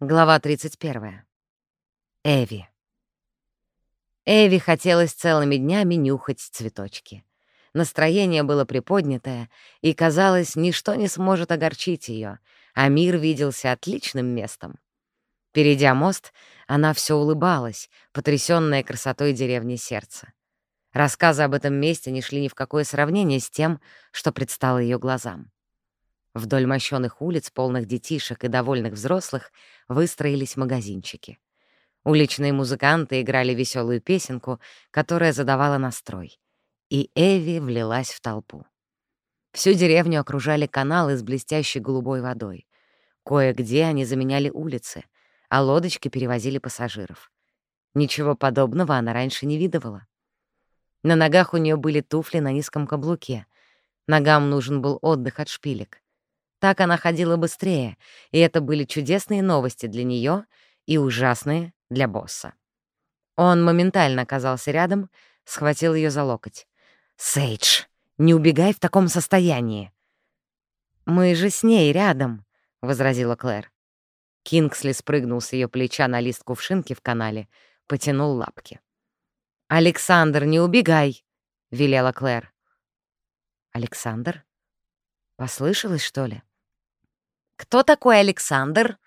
Глава 31. Эви. Эви хотелось целыми днями нюхать цветочки. Настроение было приподнятое, и, казалось, ничто не сможет огорчить ее, а мир виделся отличным местом. Перейдя мост, она все улыбалась, потрясённая красотой деревни сердца. Рассказы об этом месте не шли ни в какое сравнение с тем, что предстало ее глазам. Вдоль мощёных улиц, полных детишек и довольных взрослых, выстроились магазинчики. Уличные музыканты играли веселую песенку, которая задавала настрой. И Эви влилась в толпу. Всю деревню окружали каналы с блестящей голубой водой. Кое-где они заменяли улицы, а лодочки перевозили пассажиров. Ничего подобного она раньше не видывала. На ногах у нее были туфли на низком каблуке. Ногам нужен был отдых от шпилек. Так она ходила быстрее, и это были чудесные новости для нее и ужасные для босса. Он моментально оказался рядом, схватил ее за локоть. «Сейдж, не убегай в таком состоянии!» «Мы же с ней рядом», — возразила Клэр. Кингсли спрыгнул с ее плеча на лист кувшинки в канале, потянул лапки. «Александр, не убегай!» — велела Клэр. «Александр? Послышалось, что ли?» «Кто такой Александр?»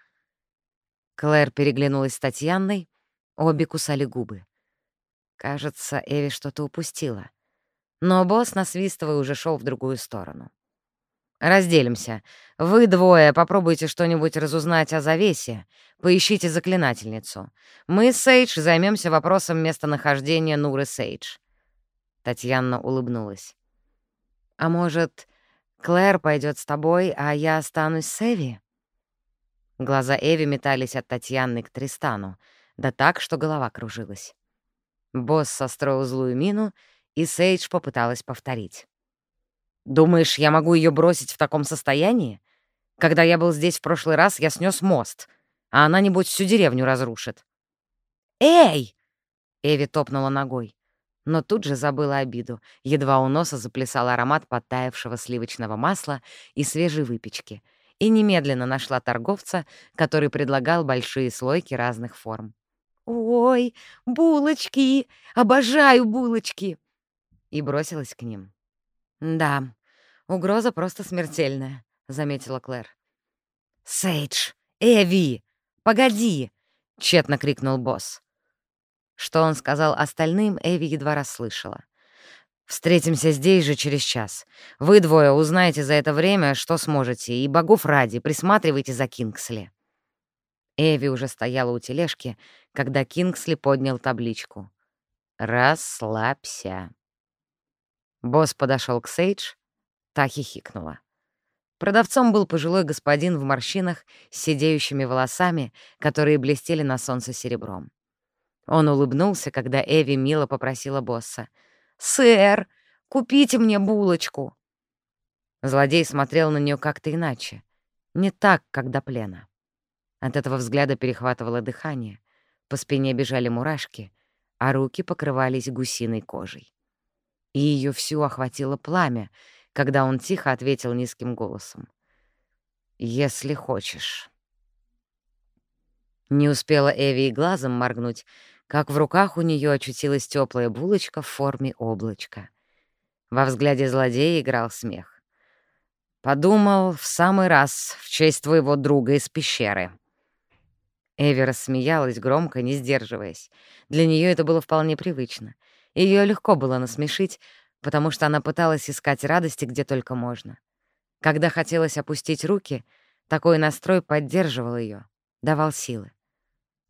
Клэр переглянулась с Татьяной, обе кусали губы. Кажется, Эви что-то упустила. Но босс, насвистывая, уже шел в другую сторону. «Разделимся. Вы двое попробуйте что-нибудь разузнать о завесе, поищите заклинательницу. Мы с Сейдж займемся вопросом местонахождения Нуры Сейдж». Татьяна улыбнулась. «А может, Клэр пойдет с тобой, а я останусь с Эви?» Глаза Эви метались от Татьяны к Тристану, да так, что голова кружилась. Босс состроил злую мину, и Сейдж попыталась повторить. «Думаешь, я могу ее бросить в таком состоянии? Когда я был здесь в прошлый раз, я снес мост, а она, небудь, всю деревню разрушит». «Эй!» — Эви топнула ногой но тут же забыла обиду. Едва у носа заплясал аромат подтаявшего сливочного масла и свежей выпечки, и немедленно нашла торговца, который предлагал большие слойки разных форм. «Ой, булочки! Обожаю булочки!» И бросилась к ним. «Да, угроза просто смертельная», — заметила Клэр. «Сейдж! Эви! Погоди!» — тщетно крикнул босс. Что он сказал остальным, Эви едва расслышала. «Встретимся здесь же через час. Вы двое узнаете за это время, что сможете, и богов ради присматривайте за Кингсли». Эви уже стояла у тележки, когда Кингсли поднял табличку. «Расслабься». Босс подошел к Сейдж, та хихикнула. Продавцом был пожилой господин в морщинах с сидеющими волосами, которые блестели на солнце серебром. Он улыбнулся, когда Эви мило попросила босса. «Сэр, купите мне булочку!» Злодей смотрел на нее как-то иначе. Не так, как до плена. От этого взгляда перехватывало дыхание, по спине бежали мурашки, а руки покрывались гусиной кожей. И ее всю охватило пламя, когда он тихо ответил низким голосом. «Если хочешь». Не успела Эви и глазом моргнуть, как в руках у нее очутилась теплая булочка в форме облачка. Во взгляде злодея играл смех. «Подумал, в самый раз, в честь твоего друга из пещеры». Эви рассмеялась громко, не сдерживаясь. Для нее это было вполне привычно. Ее легко было насмешить, потому что она пыталась искать радости где только можно. Когда хотелось опустить руки, такой настрой поддерживал ее, давал силы.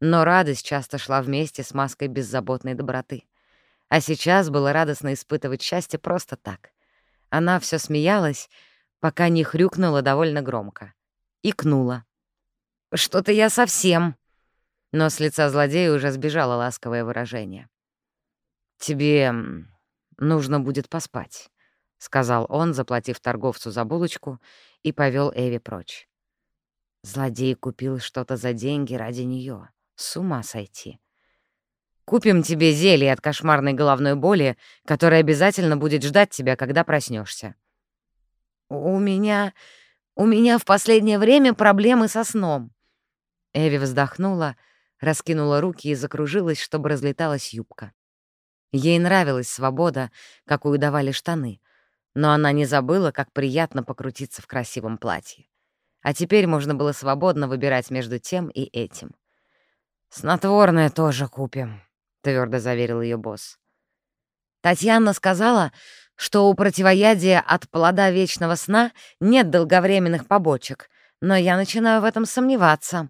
Но радость часто шла вместе с маской беззаботной доброты. А сейчас было радостно испытывать счастье просто так. Она все смеялась, пока не хрюкнула довольно громко. Икнула. «Что-то я совсем...» Но с лица злодея уже сбежало ласковое выражение. «Тебе нужно будет поспать», — сказал он, заплатив торговцу за булочку, и повел Эви прочь. Злодей купил что-то за деньги ради нее. С ума сойти. Купим тебе зелье от кошмарной головной боли, которое обязательно будет ждать тебя, когда проснешься. У меня... у меня в последнее время проблемы со сном. Эви вздохнула, раскинула руки и закружилась, чтобы разлеталась юбка. Ей нравилась свобода, какую давали штаны, но она не забыла, как приятно покрутиться в красивом платье. А теперь можно было свободно выбирать между тем и этим. «Снотворное тоже купим», — твердо заверил ее босс. Татьяна сказала, что у противоядия от плода вечного сна нет долговременных побочек, но я начинаю в этом сомневаться.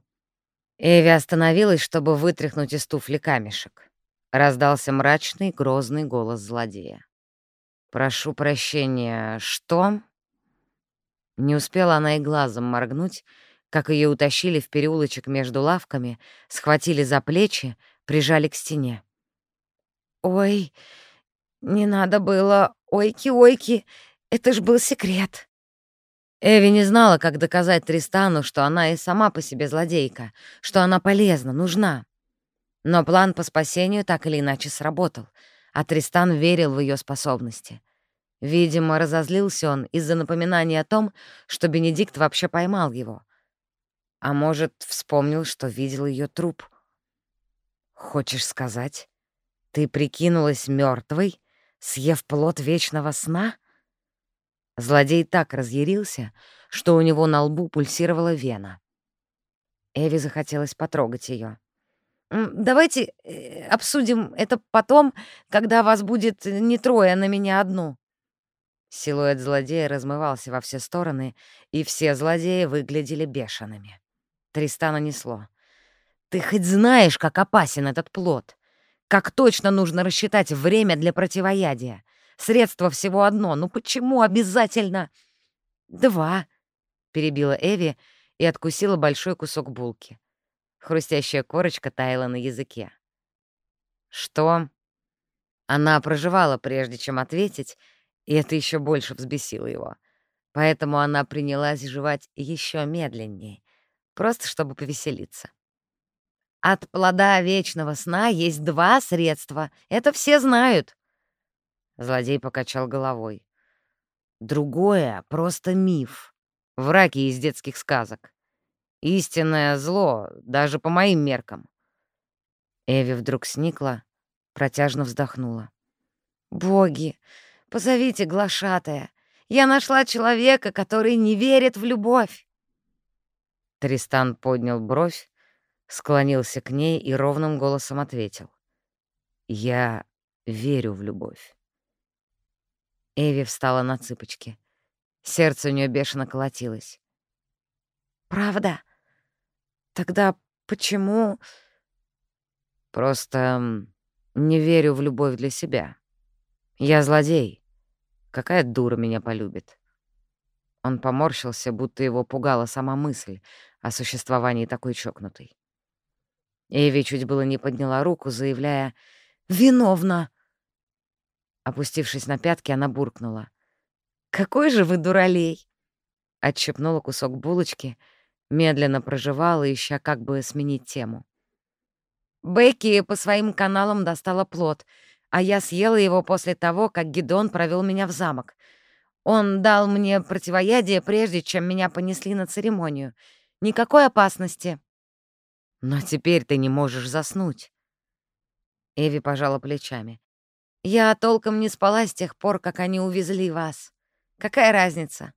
Эви остановилась, чтобы вытряхнуть из туфли камешек. Раздался мрачный, грозный голос злодея. «Прошу прощения, что?» Не успела она и глазом моргнуть, как ее утащили в переулочек между лавками, схватили за плечи, прижали к стене. «Ой, не надо было, ойки-ойки, это ж был секрет». Эви не знала, как доказать Тристану, что она и сама по себе злодейка, что она полезна, нужна. Но план по спасению так или иначе сработал, а Тристан верил в ее способности. Видимо, разозлился он из-за напоминания о том, что Бенедикт вообще поймал его. А может, вспомнил, что видел ее труп. «Хочешь сказать, ты прикинулась мертвой, съев плод вечного сна?» Злодей так разъярился, что у него на лбу пульсировала вена. Эви захотелось потрогать ее. «Давайте э, обсудим это потом, когда вас будет не трое, а на меня одну». Силуэт злодея размывался во все стороны, и все злодеи выглядели бешеными. Тристана несло. «Ты хоть знаешь, как опасен этот плод? Как точно нужно рассчитать время для противоядия? Средство всего одно. Ну почему обязательно...» «Два», — перебила Эви и откусила большой кусок булки. Хрустящая корочка таяла на языке. «Что?» Она проживала, прежде чем ответить, и это еще больше взбесило его. Поэтому она принялась жевать еще медленнее, просто чтобы повеселиться. От плода вечного сна есть два средства. Это все знают. Злодей покачал головой. Другое — просто миф. Враки из детских сказок. Истинное зло, даже по моим меркам. Эви вдруг сникла, протяжно вздохнула. «Боги, позовите глашатая. Я нашла человека, который не верит в любовь». Тристан поднял бровь, склонился к ней и ровным голосом ответил. «Я верю в любовь». Эви встала на цыпочки. Сердце у нее бешено колотилось. «Правда? Тогда почему...» «Просто не верю в любовь для себя. Я злодей. Какая дура меня полюбит?» Он поморщился, будто его пугала сама мысль о существовании такой чокнутой. Эви чуть было не подняла руку, заявляя «Виновна!» Опустившись на пятки, она буркнула. «Какой же вы дуралей!» Отщепнула кусок булочки, медленно проживала, ища как бы сменить тему. Бекки по своим каналам достала плод, а я съела его после того, как Гидон провел меня в замок. Он дал мне противоядие, прежде чем меня понесли на церемонию. Никакой опасности. Но теперь ты не можешь заснуть. Эви пожала плечами. Я толком не спала с тех пор, как они увезли вас. Какая разница?»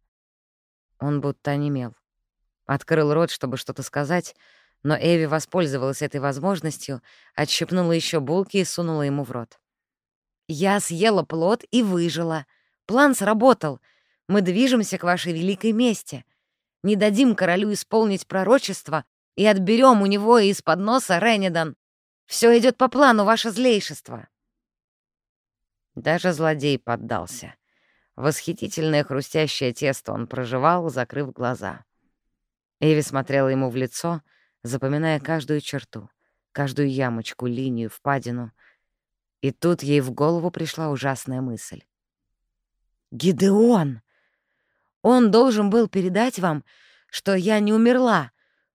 Он будто онемел. Открыл рот, чтобы что-то сказать, но Эви воспользовалась этой возможностью, отщипнула еще булки и сунула ему в рот. «Я съела плод и выжила. План сработал. Мы движемся к вашей великой мести. Не дадим королю исполнить пророчество и отберем у него из-под носа Ренедан. Все идет по плану, ваше злейшество». Даже злодей поддался. Восхитительное хрустящее тесто он проживал, закрыв глаза. Эви смотрела ему в лицо, запоминая каждую черту, каждую ямочку, линию, впадину. И тут ей в голову пришла ужасная мысль. «Гидеон! Он должен был передать вам, что я не умерла,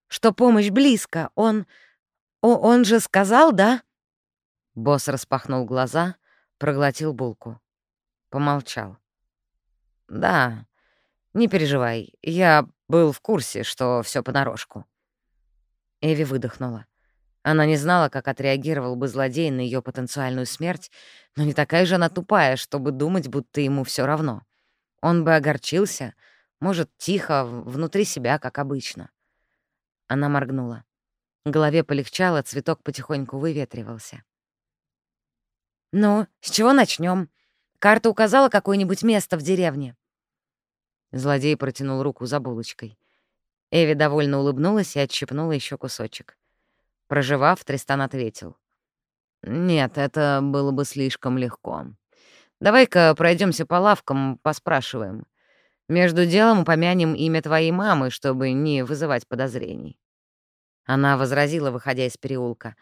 что помощь близко. Он... О, он же сказал, да?» Босс распахнул глаза — проглотил булку. Помолчал. «Да, не переживай, я был в курсе, что все понарошку». Эви выдохнула. Она не знала, как отреагировал бы злодей на ее потенциальную смерть, но не такая же она тупая, чтобы думать, будто ему все равно. Он бы огорчился, может, тихо, внутри себя, как обычно. Она моргнула. Голове полегчало, цветок потихоньку выветривался. «Ну, с чего начнем? Карта указала какое-нибудь место в деревне?» Злодей протянул руку за булочкой. Эви довольно улыбнулась и отщипнула еще кусочек. Проживав, Тристан ответил. «Нет, это было бы слишком легко. Давай-ка пройдемся по лавкам, поспрашиваем. Между делом упомянем имя твоей мамы, чтобы не вызывать подозрений». Она возразила, выходя из переулка.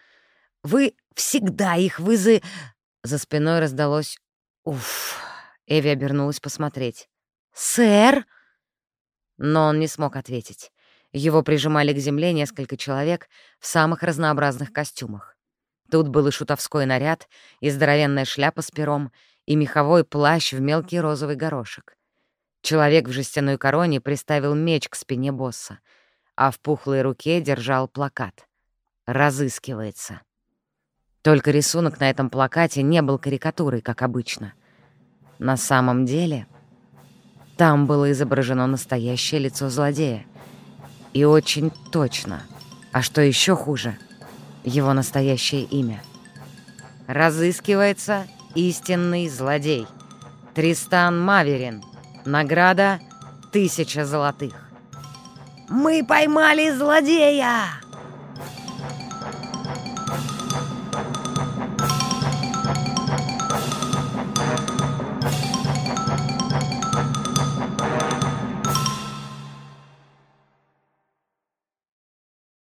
«Вы всегда их вызы...» За спиной раздалось «Уф». Эви обернулась посмотреть. «Сэр?» Но он не смог ответить. Его прижимали к земле несколько человек в самых разнообразных костюмах. Тут был и шутовской наряд, и здоровенная шляпа с пером, и меховой плащ в мелкий розовый горошек. Человек в жестяной короне приставил меч к спине босса, а в пухлой руке держал плакат. «Разыскивается». Только рисунок на этом плакате не был карикатурой, как обычно. На самом деле там было изображено настоящее лицо злодея — и очень точно. А что еще хуже? Его настоящее имя. Разыскивается истинный злодей. Тристан Маверин. Награда — тысяча золотых. «Мы поймали злодея!»